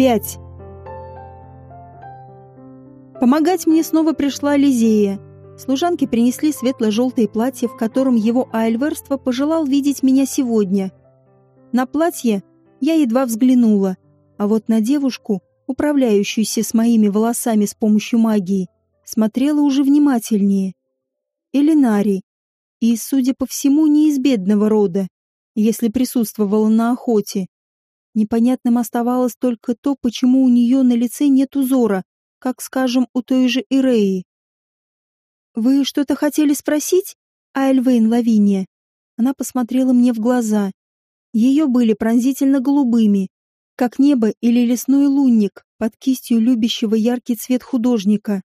Пять. Помогать мне снова пришла Лизея. Служанки принесли светло-желтое платье, в котором его альверство пожелал видеть меня сегодня. На платье я едва взглянула, а вот на девушку, управляющуюся с моими волосами с помощью магии, смотрела уже внимательнее. Элинари. И, судя по всему, не из бедного рода, если присутствовала на охоте. Непонятным оставалось только то, почему у нее на лице нет узора, как, скажем, у той же Иреи. «Вы что-то хотели спросить, Айльвейн Лавиния?» Она посмотрела мне в глаза. Ее были пронзительно голубыми, как небо или лесной лунник под кистью любящего яркий цвет художника,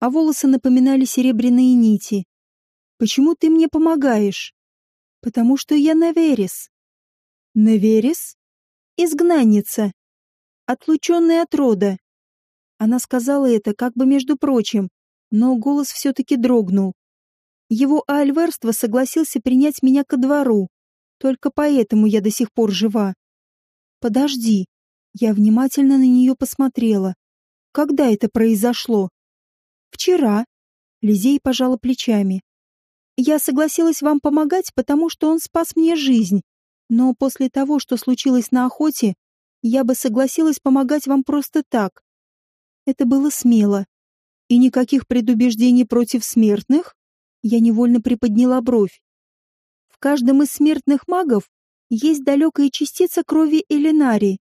а волосы напоминали серебряные нити. «Почему ты мне помогаешь?» «Потому что я Наверис». «Наверис?» «Изгнанница. Отлученная от рода. Она сказала это как бы между прочим, но голос все-таки дрогнул. Его альверство согласился принять меня ко двору. Только поэтому я до сих пор жива. Подожди. Я внимательно на нее посмотрела. Когда это произошло? Вчера. Лизей пожала плечами. Я согласилась вам помогать, потому что он спас мне жизнь. Но после того, что случилось на охоте, я бы согласилась помогать вам просто так. Это было смело. И никаких предубеждений против смертных? Я невольно приподняла бровь. В каждом из смертных магов есть далекая частица крови Элинари.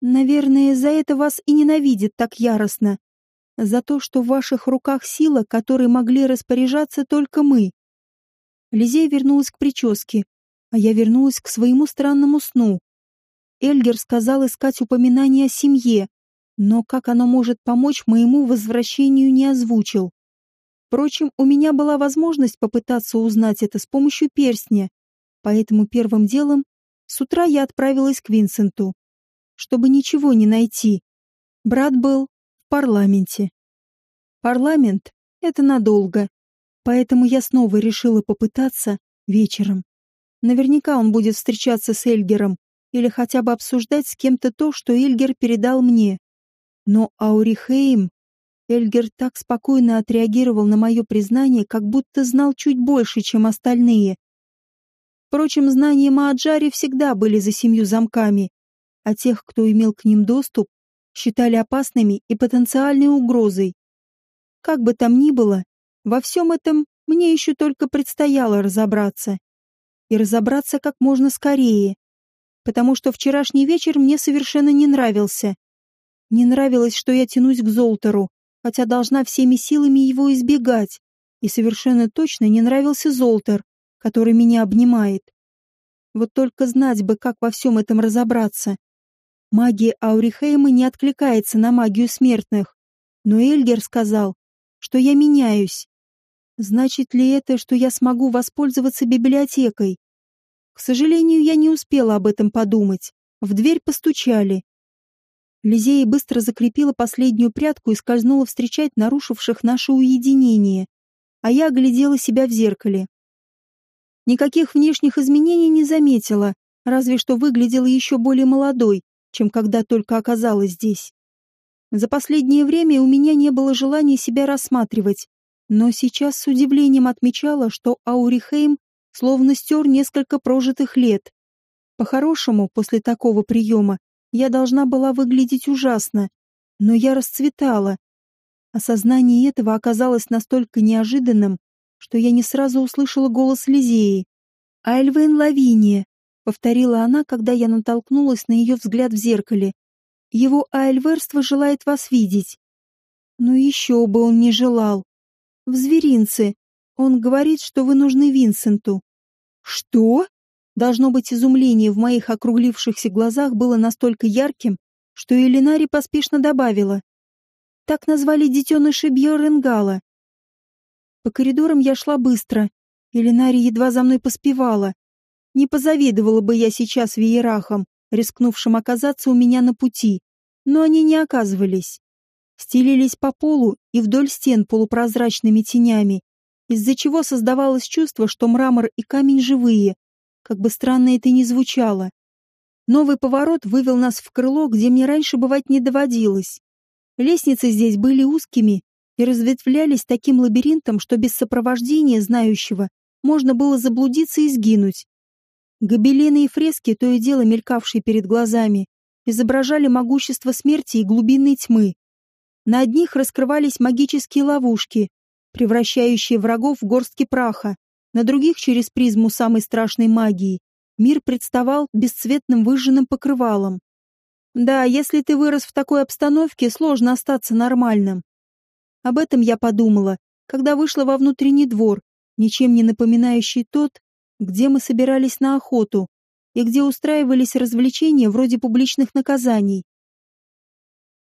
Наверное, за это вас и ненавидят так яростно. За то, что в ваших руках сила, которой могли распоряжаться только мы. Лизей вернулась к прическе, а я вернулась к своему странному сну. Эльгер сказал искать упоминания о семье, но как оно может помочь моему возвращению не озвучил. Впрочем, у меня была возможность попытаться узнать это с помощью перстня, поэтому первым делом с утра я отправилась к Винсенту, чтобы ничего не найти. Брат был в парламенте. Парламент — это надолго, поэтому я снова решила попытаться вечером. Наверняка он будет встречаться с Эльгером или хотя бы обсуждать с кем-то то, что Эльгер передал мне. Но Аурихейм... Эльгер так спокойно отреагировал на мое признание, как будто знал чуть больше, чем остальные. Впрочем, знания Мааджари всегда были за семью замками, а тех, кто имел к ним доступ, считали опасными и потенциальной угрозой. Как бы там ни было, во всем этом мне еще только предстояло разобраться. И разобраться как можно скорее, потому что вчерашний вечер мне совершенно не нравился. Не нравилось, что я тянусь к Золтеру, хотя должна всеми силами его избегать. И совершенно точно не нравился Золтер, который меня обнимает. Вот только знать бы, как во всем этом разобраться. Магия Аурихейма не откликается на магию смертных. Но Эльгер сказал, что я меняюсь. Значит ли это, что я смогу воспользоваться библиотекой? К сожалению, я не успела об этом подумать. В дверь постучали. Лизея быстро закрепила последнюю прядку и скользнула встречать нарушивших наше уединение, а я оглядела себя в зеркале. Никаких внешних изменений не заметила, разве что выглядела еще более молодой, чем когда только оказалась здесь. За последнее время у меня не было желания себя рассматривать, но сейчас с удивлением отмечала, что Аурихейм словно стер несколько прожитых лет. По-хорошему, после такого приема я должна была выглядеть ужасно, но я расцветала. Осознание этого оказалось настолько неожиданным, что я не сразу услышала голос Лизеи. «Альвен Лавиния», — повторила она, когда я натолкнулась на ее взгляд в зеркале. «Его альверство желает вас видеть». Но еще бы он не желал. «В зверинце. Он говорит, что вы нужны Винсенту». «Что?» Должно быть, изумление в моих округлившихся глазах было настолько ярким, что Элинари поспешно добавила. Так назвали детеныша Бьоренгала. По коридорам я шла быстро. Элинари едва за мной поспевала. Не позавидовала бы я сейчас веерахам, рискнувшим оказаться у меня на пути, но они не оказывались. Стелились по полу и вдоль стен полупрозрачными тенями, из-за чего создавалось чувство, что мрамор и камень живые, как бы странно это ни звучало. Новый поворот вывел нас в крыло, где мне раньше бывать не доводилось. Лестницы здесь были узкими и разветвлялись таким лабиринтом, что без сопровождения знающего можно было заблудиться и сгинуть. Гобелены и фрески, то и дело мелькавшие перед глазами, изображали могущество смерти и глубинной тьмы. На одних раскрывались магические ловушки, превращающие врагов в горстки праха, на других через призму самой страшной магии мир представал бесцветным выжженным покрывалом. Да, если ты вырос в такой обстановке, сложно остаться нормальным. Об этом я подумала, когда вышла во внутренний двор, ничем не напоминающий тот, где мы собирались на охоту и где устраивались развлечения вроде публичных наказаний.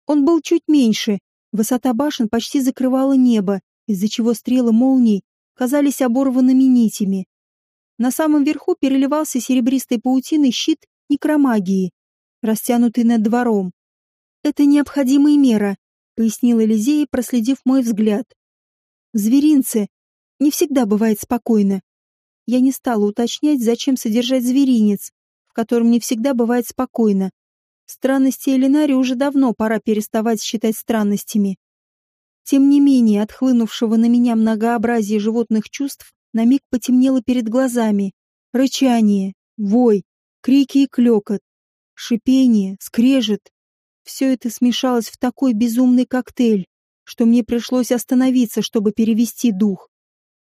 Он был чуть меньше, высота башен почти закрывала небо, из-за чего стрелы молний казались оборванными нитями. На самом верху переливался серебристой паутиной щит некромагии, растянутый над двором. «Это необходимая мера», — пояснила Лизея, проследив мой взгляд. «В зверинце не всегда бывает спокойно. Я не стала уточнять, зачем содержать зверинец, в котором не всегда бывает спокойно. Странности Элинари уже давно пора переставать считать странностями. Тем не менее, отхлынувшего на меня многообразие животных чувств на миг потемнело перед глазами. Рычание, вой, крики и клёкот, шипение, скрежет. Все это смешалось в такой безумный коктейль, что мне пришлось остановиться, чтобы перевести дух.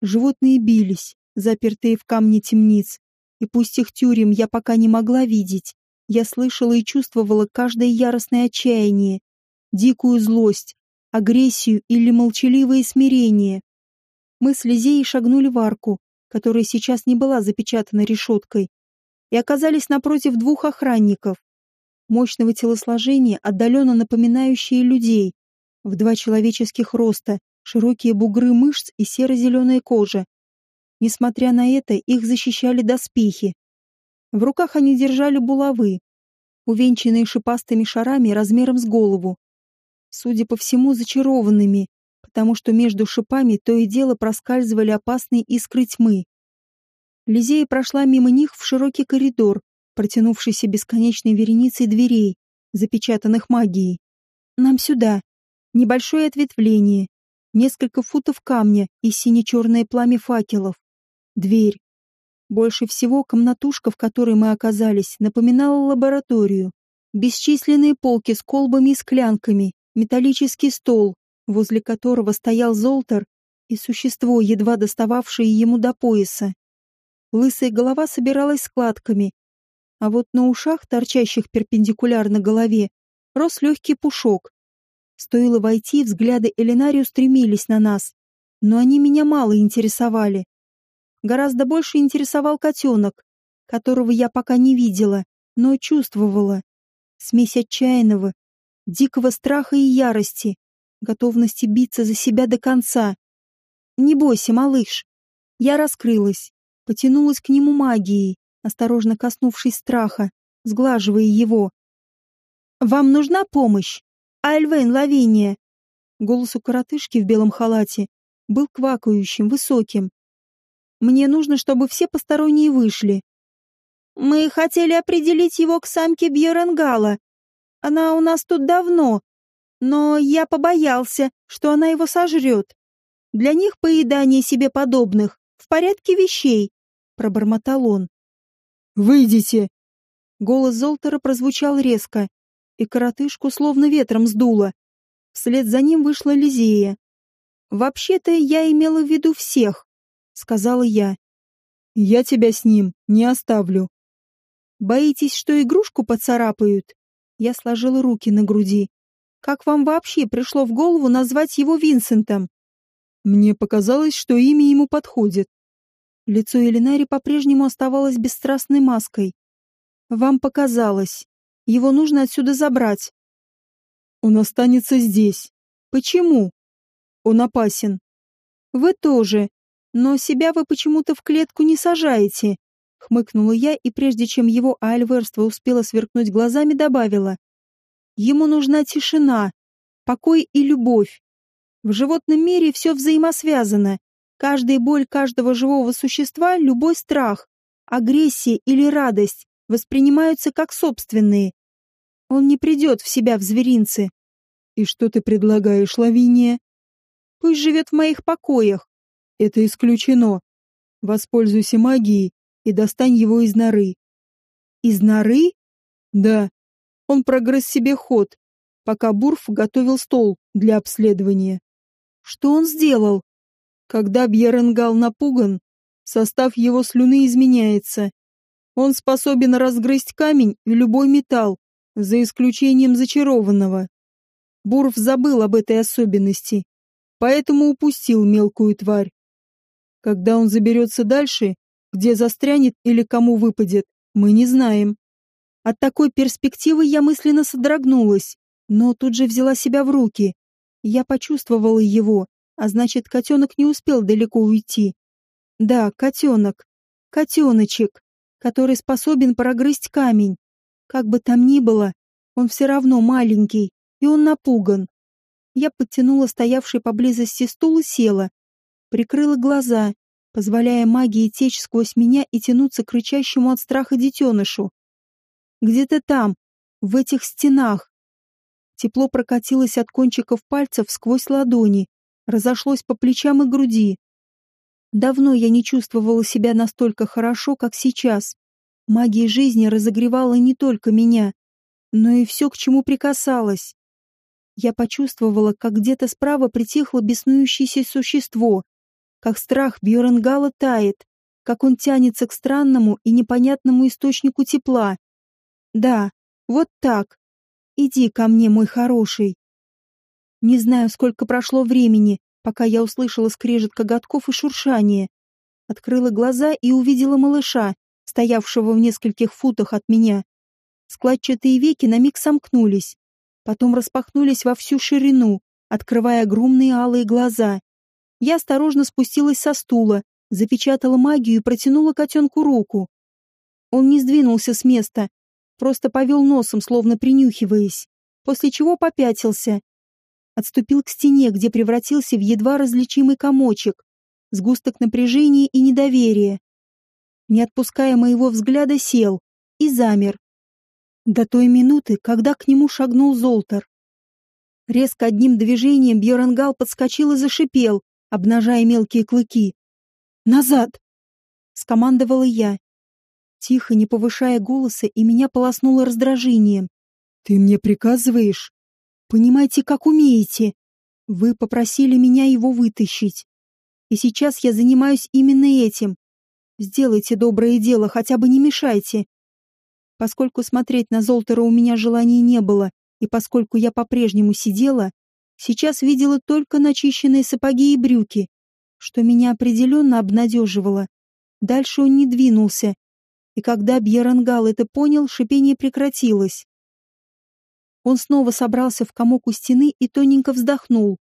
Животные бились, запертые в камне темниц, и пусть их тюрем я пока не могла видеть, я слышала и чувствовала каждое яростное отчаяние, дикую злость, агрессию или молчаливое смирение. Мы с Лизеей шагнули в арку, которая сейчас не была запечатана решеткой, и оказались напротив двух охранников, мощного телосложения, отдаленно напоминающие людей, в два человеческих роста, широкие бугры мышц и серо-зеленая кожа. Несмотря на это, их защищали доспехи. В руках они держали булавы, увенчанные шипастыми шарами размером с голову. Судя по всему, зачарованными, потому что между шипами то и дело проскальзывали опасные искры тьмы. Лизея прошла мимо них в широкий коридор, протянувшийся бесконечной вереницей дверей, запечатанных магией. «Нам сюда. Небольшое ответвление. Несколько футов камня и сине-черное пламя факелов. Дверь. Больше всего комнатушка, в которой мы оказались, напоминала лабораторию. Бесчисленные полки с колбами и склянками, металлический стол, возле которого стоял Золтер и существо, едва достававшее ему до пояса. Лысая голова собиралась складками, а вот на ушах, торчащих перпендикулярно голове, рос легкий пушок. Стоило войти, взгляды Элинарию стремились на нас, но они меня мало интересовали. Гораздо больше интересовал котенок, которого я пока не видела, но чувствовала. Смесь отчаянного, дикого страха и ярости, готовности биться за себя до конца. «Не бойся, малыш». Я раскрылась, потянулась к нему магией, осторожно коснувшись страха, сглаживая его. «Вам нужна помощь? Альвейн Лавиния!» Голос у коротышки в белом халате был квакающим, высоким. «Мне нужно, чтобы все посторонние вышли». «Мы хотели определить его к самке Бьеренгала. Она у нас тут давно, но я побоялся, что она его сожрет. Для них поедание себе подобных в порядке вещей, пробормотал он. Выйдите. Голос Золтера прозвучал резко, и коротышку словно ветром сдуло. Вслед за ним вышла Лизея. «Вообще-то я имела в виду всех», — сказала я. «Я тебя с ним не оставлю». «Боитесь, что игрушку поцарапают?» Я сложила руки на груди. Как вам вообще пришло в голову назвать его Винсентом? Мне показалось, что имя ему подходит. Лицо Элинари по-прежнему оставалось бесстрастной маской. Вам показалось. Его нужно отсюда забрать. Он останется здесь. Почему? Он опасен. Вы тоже. Но себя вы почему-то в клетку не сажаете. Хмыкнула я, и прежде чем его альверство успело сверкнуть глазами, добавила. Ему нужна тишина, покой и любовь. В животном мире все взаимосвязано. Каждая боль каждого живого существа, любой страх, агрессия или радость воспринимаются как собственные. Он не придет в себя в зверинце. И что ты предлагаешь, Лавиния? Пусть живет в моих покоях. Это исключено. Воспользуйся магией и достань его из норы. Из норы? Да. Он прогрыз себе ход, пока Бурф готовил стол для обследования. Что он сделал? Когда Бьеренгал напуган, состав его слюны изменяется. Он способен разгрызть камень и любой металл, за исключением зачарованного. Бурф забыл об этой особенности, поэтому упустил мелкую тварь. Когда он заберется дальше, где застрянет или кому выпадет, мы не знаем. От такой перспективы я мысленно содрогнулась, но тут же взяла себя в руки. Я почувствовала его, а значит, котенок не успел далеко уйти. Да, котенок. Котеночек, который способен прогрызть камень. Как бы там ни было, он все равно маленький, и он напуган. Я подтянула стоявший поблизости стул и села. Прикрыла глаза, позволяя магии течь сквозь меня и тянуться к рычащему от страха детенышу. Где-то там, в этих стенах, Тепло прокатилось от кончиков пальцев сквозь ладони, разошлось по плечам и груди. Давно я не чувствовала себя настолько хорошо, как сейчас. Магия жизни разогревала не только меня, но и все, к чему прикасалась. Я почувствовала, как где-то справа притихло беснующееся существо, как страх Бьернгала тает, как он тянется к странному и непонятному источнику тепла. Да, вот так, Иди ко мне, мой хороший. Не знаю, сколько прошло времени, пока я услышала скрежет коготков и шуршание. Открыла глаза и увидела малыша, стоявшего в нескольких футах от меня. Складчатые веки на миг сомкнулись, потом распахнулись во всю ширину, открывая огромные алые глаза. Я осторожно спустилась со стула, запечатала магию и протянула котенку руку. Он не сдвинулся с места, просто повел носом, словно принюхиваясь, после чего попятился. Отступил к стене, где превратился в едва различимый комочек, сгусток напряжения и недоверия. Не отпуская моего взгляда, сел и замер. До той минуты, когда к нему шагнул Золтер. Резко одним движением Бьерангал подскочил и зашипел, обнажая мелкие клыки. «Назад!» — скомандовала я, Тихо, не повышая голоса, и меня полоснуло раздражением. «Ты мне приказываешь?» «Понимаете, как умеете. Вы попросили меня его вытащить. И сейчас я занимаюсь именно этим. Сделайте доброе дело, хотя бы не мешайте». Поскольку смотреть на Золтера у меня желания не было, и поскольку я по-прежнему сидела, сейчас видела только начищенные сапоги и брюки, что меня определенно обнадеживало. Дальше он не двинулся, и когда Бьерангал это понял, шипение прекратилось. Он снова собрался в комок у стены и тоненько вздохнул.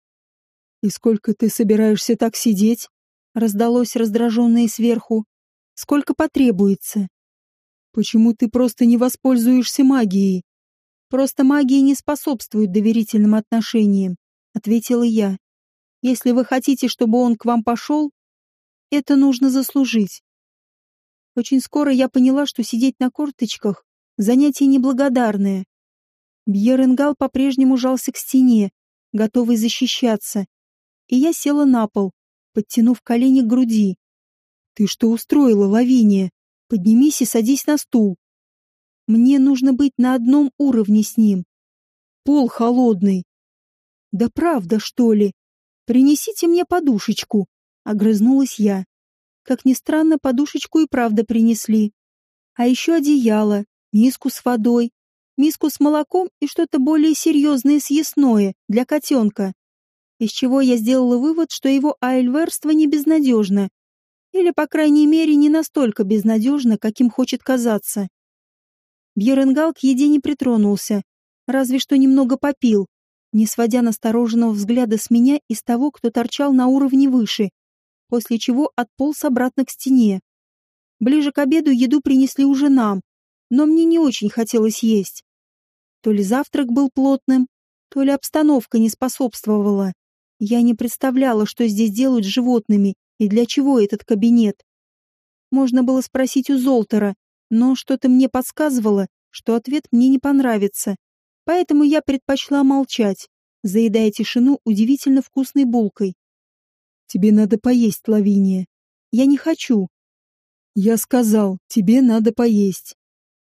«И сколько ты собираешься так сидеть?» раздалось раздраженное сверху. «Сколько потребуется?» «Почему ты просто не воспользуешься магией?» «Просто магия не способствует доверительным отношениям», — ответила я. «Если вы хотите, чтобы он к вам пошел, это нужно заслужить. Очень скоро я поняла, что сидеть на корточках — занятие неблагодарное. Бьеренгал по-прежнему жался к стене, готовый защищаться. И я села на пол, подтянув колени к груди. «Ты что устроила, Лавиния? Поднимись и садись на стул. Мне нужно быть на одном уровне с ним. Пол холодный». «Да правда, что ли? Принесите мне подушечку», — огрызнулась я. Как ни странно, подушечку и правда принесли. А еще одеяло, миску с водой, миску с молоком и что-то более серьезное съестное для котенка. Из чего я сделала вывод, что его айльверство не безнадежно. Или, по крайней мере, не настолько безнадежно, каким хочет казаться. Бьеренгал к еде не притронулся, разве что немного попил, не сводя настороженного взгляда с меня и с того, кто торчал на уровне выше после чего отполз обратно к стене. Ближе к обеду еду принесли уже нам, но мне не очень хотелось есть. То ли завтрак был плотным, то ли обстановка не способствовала. Я не представляла, что здесь делают с животными и для чего этот кабинет. Можно было спросить у Золтера, Но что-то мне подсказывало, что ответ мне не понравится. Поэтому я предпочла молчать, заедая тишину удивительно вкусной булкой. «Тебе надо поесть, Лавиния». «Я не хочу». «Я сказал, тебе надо поесть».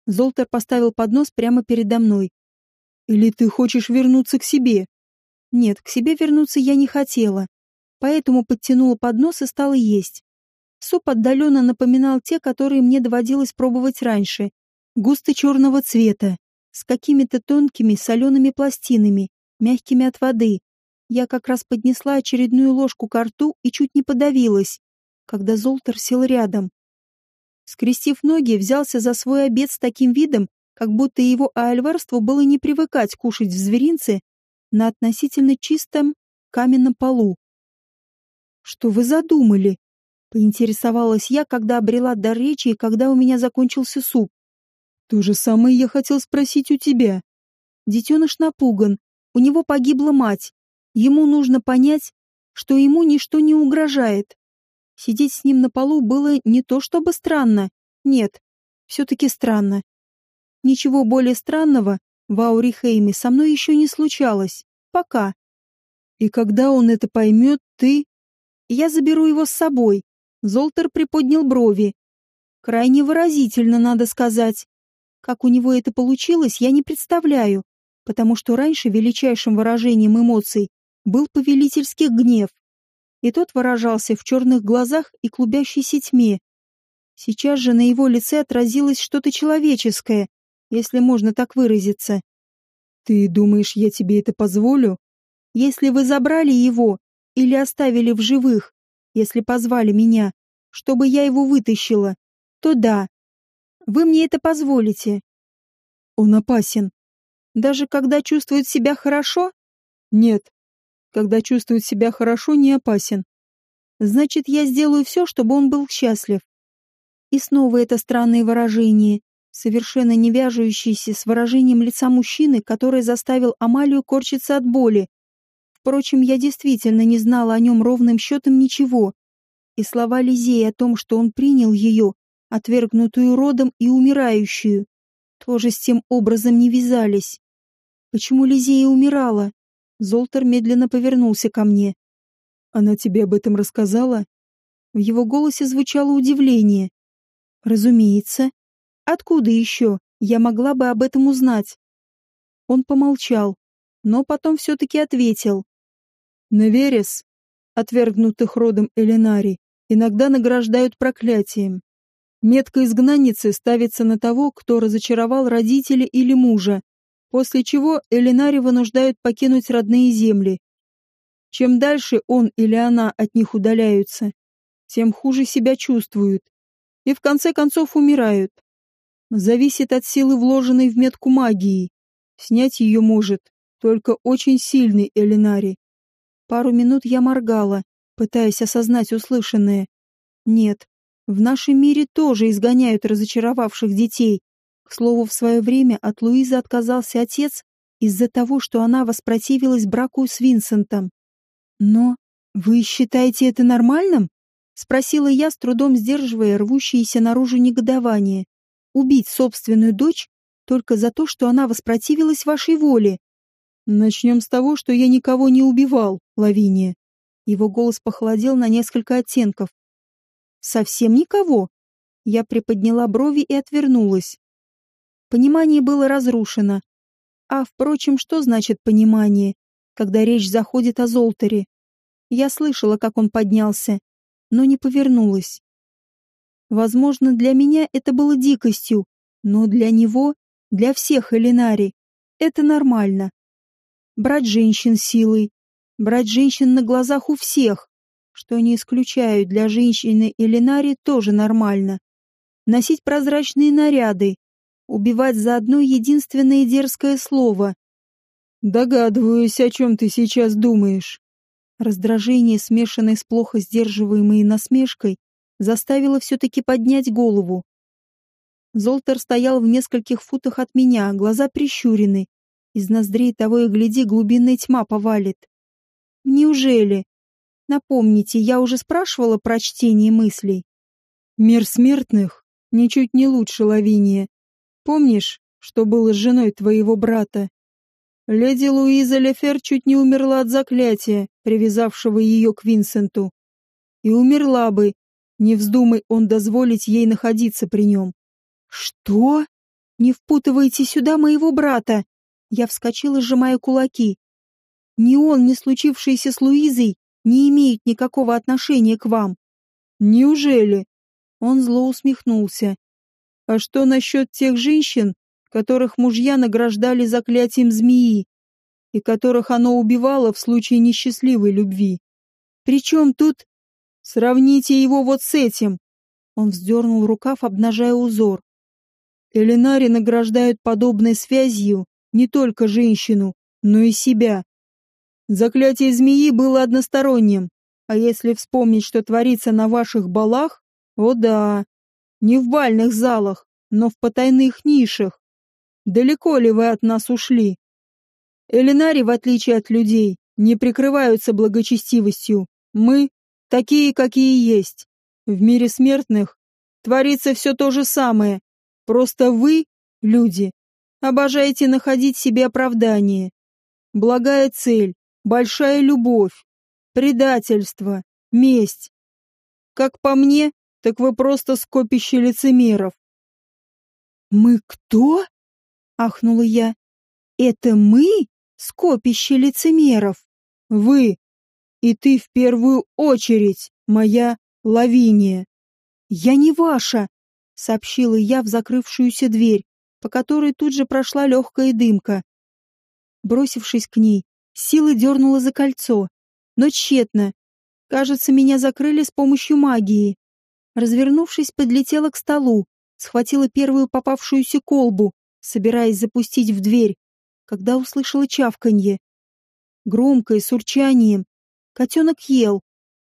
Золтер поставил поднос прямо передо мной. «Или ты хочешь вернуться к себе?» Нет, к себе вернуться я не хотела, поэтому подтянула поднос и стала есть. Суп отдаленно напоминал те, которые мне доводилось пробовать раньше. Густо черного цвета, с какими-то тонкими солеными пластинами, мягкими от воды. Я как раз поднесла очередную ложку к рту и чуть не подавилась, когда Золтер сел рядом. Скрестив ноги, взялся за свой обед с таким видом, как будто его альварству было не привыкать кушать в зверинце на относительно чистом каменном полу. «Что вы задумали?» Поинтересовалась я, когда обрела дар речи и когда у меня закончился суп. То же самое я хотел спросить у тебя. Детеныш напуган. У него погибла мать. Ему нужно понять, что ему ничто не угрожает. Сидеть с ним на полу было не то чтобы странно. Нет, все-таки странно. Ничего более странного в Аурихейме со мной еще не случалось. Пока. И когда он это поймет, ты... Я заберу его с собой. Золтер приподнял брови. Крайне выразительно, надо сказать. Как у него это получилось, я не представляю, потому что раньше величайшим выражением эмоций был повелительский гнев. И тот выражался в черных глазах и клубящейся тьме. Сейчас же на его лице отразилось что-то человеческое, если можно так выразиться. «Ты думаешь, я тебе это позволю?» «Если вы забрали его или оставили в живых, если позвали меня, чтобы я его вытащила, то да. Вы мне это позволите. Он опасен. Даже когда чувствует себя хорошо? Нет. Когда чувствует себя хорошо, не опасен. Значит, я сделаю все, чтобы он был счастлив. И снова это странное выражение, совершенно не вяжущееся с выражением лица мужчины, который заставил Амалию корчиться от боли, Впрочем, я действительно не знала о нем ровным счетом ничего. И слова Лизеи о том, что он принял ее, отвергнутую родом и умирающую, тоже с тем образом не вязались. Почему Лизея умирала? Золтер медленно повернулся ко мне. Она тебе об этом рассказала? В его голосе звучало удивление. Разумеется. Откуда еще я могла бы об этом узнать? Он помолчал, но потом все-таки ответил. Неверес, отвергнутых родом Элинари, иногда награждают проклятием. Метка изгнанницы ставится на того, кто разочаровал родителей или мужа, после чего Элинари вынуждают покинуть родные земли. Чем дальше он или она от них удаляются, тем хуже себя чувствуют и в конце концов умирают. Зависит от силы, вложенной в метку магии. Снять ее может только очень сильный Элинари. Пару минут я моргала, пытаясь осознать услышанное. Нет, в нашем мире тоже изгоняют разочаровавших детей. К слову, в свое время от Луизы отказался отец из-за того, что она воспротивилась браку с Винсентом. Но вы считаете это нормальным? Спросила я, с трудом сдерживая рвущееся наружу негодование. Убить собственную дочь только за то, что она воспротивилась вашей воле. Начнем с того, что я никого не убивал, Лавиния. Его голос похолодел на несколько оттенков. Совсем никого? Я приподняла брови и отвернулась. Понимание было разрушено. А, впрочем, что значит понимание, когда речь заходит о Золтере? Я слышала, как он поднялся, но не повернулась. Возможно, для меня это было дикостью, но для него, для всех Элинари, это нормально брать женщин силой, брать женщин на глазах у всех, что не исключают для женщины Элинари тоже нормально. Носить прозрачные наряды, убивать за одно единственное дерзкое слово. Догадываюсь, о чем ты сейчас думаешь. Раздражение, смешанное с плохо сдерживаемой насмешкой, заставило все-таки поднять голову. Золтер стоял в нескольких футах от меня, глаза прищурены, из ноздрей того и гляди глубинная тьма повалит. Неужели? Напомните, я уже спрашивала про чтение мыслей. Мир смертных ничуть не лучше Лавиния. Помнишь, что было с женой твоего брата? Леди Луиза Лефер чуть не умерла от заклятия, привязавшего ее к Винсенту. И умерла бы, не вздумай он дозволить ей находиться при нем. Что? Не впутывайте сюда моего брата! Я вскочила, сжимая кулаки. Ни он, ни случившееся с Луизой не имеют никакого отношения к вам. Неужели? Он зло усмехнулся. А что насчет тех женщин, которых мужья награждали заклятием змеи и которых оно убивало в случае несчастливой любви? Причем тут... Сравните его вот с этим. Он вздернул рукав, обнажая узор. Элинари награждают подобной связью не только женщину, но и себя. Заклятие змеи было односторонним, а если вспомнить, что творится на ваших балах, о да, не в бальных залах, но в потайных нишах. Далеко ли вы от нас ушли? Элинари, в отличие от людей, не прикрываются благочестивостью. Мы такие, какие есть. В мире смертных творится все то же самое. Просто вы, люди, обожаете находить себе оправдание. Благая цель, большая любовь, предательство, месть. Как по мне, так вы просто скопище лицемеров. «Мы кто?» — ахнула я. «Это мы? Скопище лицемеров?» «Вы! И ты в первую очередь, моя Лавиния!» «Я не ваша!» — сообщила я в закрывшуюся дверь, по которой тут же прошла легкая дымка. Бросившись к ней, сила дернула за кольцо, но тщетно. Кажется, меня закрыли с помощью магии. Развернувшись, подлетела к столу, схватила первую попавшуюся колбу, собираясь запустить в дверь, когда услышала чавканье. Громкое, с урчанием. Котенок ел.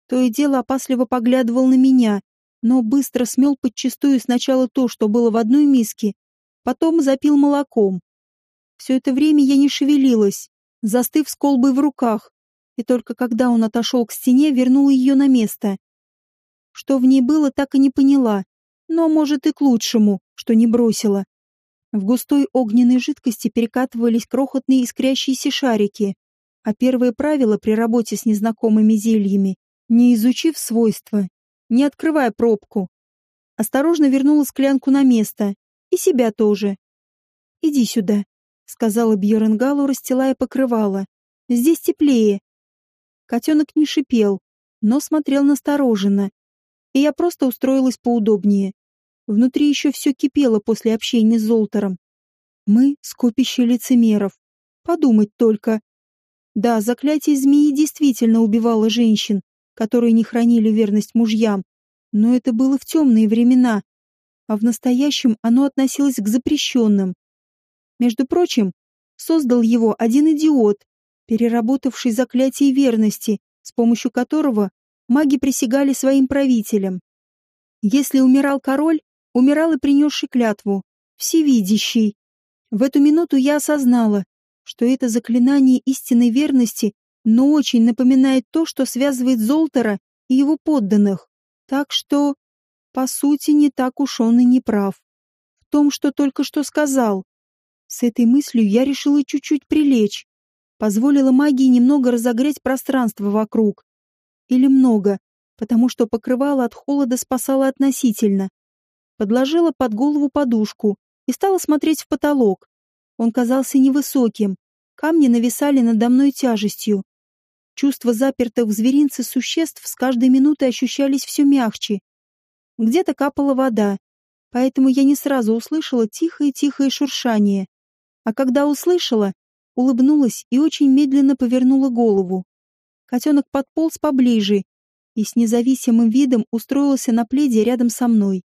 То и дело опасливо поглядывал на меня, но быстро смел подчистую сначала то, что было в одной миске, потом запил молоком. Все это время я не шевелилась, застыв с колбой в руках, и только когда он отошел к стене, вернула ее на место. Что в ней было, так и не поняла, но, может, и к лучшему, что не бросила. В густой огненной жидкости перекатывались крохотные искрящиеся шарики, а первое правило при работе с незнакомыми зельями, не изучив свойства, не открывая пробку, осторожно вернула склянку на место и себя тоже. «Иди сюда», — сказала Бьернгалу, расстилая покрывало. «Здесь теплее». Котенок не шипел, но смотрел настороженно, и я просто устроилась поудобнее. Внутри еще все кипело после общения с Золтером. Мы — скопище лицемеров. Подумать только. Да, заклятие змеи действительно убивало женщин, которые не хранили верность мужьям, но это было в темные времена, а в настоящем оно относилось к запрещенным. Между прочим, создал его один идиот, переработавший заклятие верности, с помощью которого маги присягали своим правителям. Если умирал король, умирал и принесший клятву, всевидящий. В эту минуту я осознала, что это заклинание истинной верности, но очень напоминает то, что связывает Золтера и его подданных. Так что по сути, не так уж он и не прав. В том, что только что сказал. С этой мыслью я решила чуть-чуть прилечь. Позволила магии немного разогреть пространство вокруг. Или много, потому что покрывало от холода спасало относительно. Подложила под голову подушку и стала смотреть в потолок. Он казался невысоким. Камни нависали надо мной тяжестью. Чувства запертых в зверинце существ с каждой минутой ощущались все мягче, где-то капала вода, поэтому я не сразу услышала тихое-тихое шуршание. А когда услышала, улыбнулась и очень медленно повернула голову. Котенок подполз поближе и с независимым видом устроился на пледе рядом со мной.